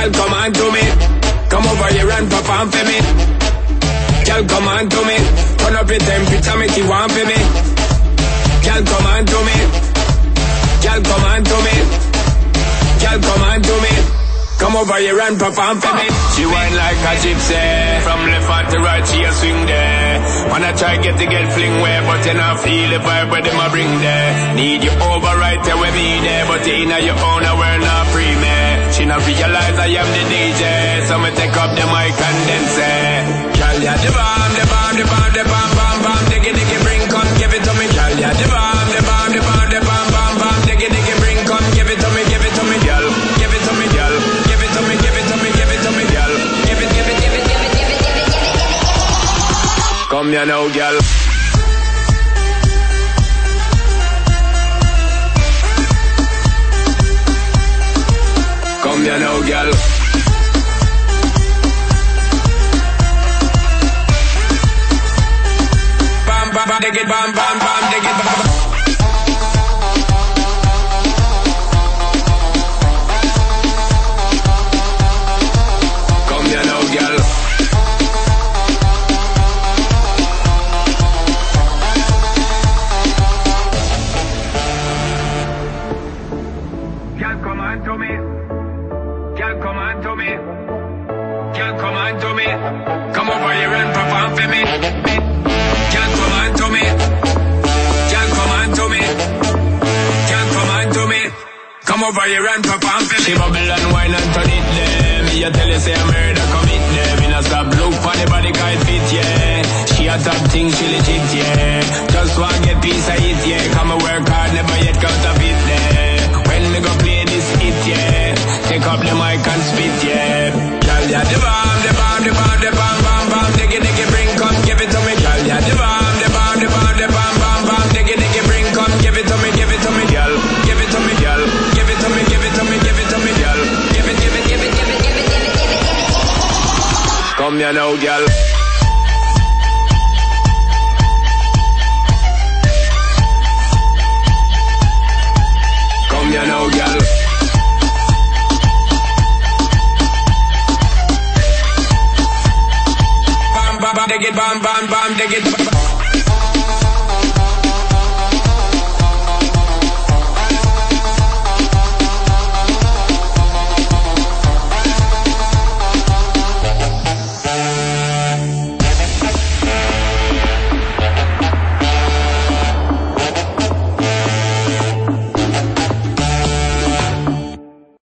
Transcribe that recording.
Girl, come on to me. Come over here and perform for me. Girl, come on to me. Turn up your temperature, make you want for me. Girl, come on to me. Girl, come on to me. Girl, come on to me. Come over here and perform for me. She whine like a gypsy. From left hand to right, she a swing there. Wanna try get the girl fling where, but you not feel the vibe where them a bring there. Need you over right there with me there, but you in your own, I we're not free man. She not realize I am the DJ, so me take up the mic and then say, Girl, ya the bomb, the bomb, the bomb, the bomb, bomb, bomb, diggy, diggy, bring, come give it to me. Girl, ya the bomb, the bomb, the bomb, the bomb, bomb, bomb, diggy, diggy, bring, come give it to me, give it to me, girl, give it to me, girl, give it to me, give it to me, give it to me, girl, give it, give it, give it, give it, give it, give it, give it, give it. Come here now, girl. Bam, dig it, bam, bam, bam, dig it, bam, bam. Come here now, girl. Girl, come on to me. Girl, come on to me. Girl, come on to me. Come over here and perform for me. Over here and perform for me. She bubble and wine and turn it there. Me a tell you say a murder commit there. Me not stop look for the body kind fit yeah. She a top thing, she legit yeah. Just want get piece of it Come here now, girl. Come here now, girl. Bam, bam, bam, dig it, bam, bam, bam, dig it.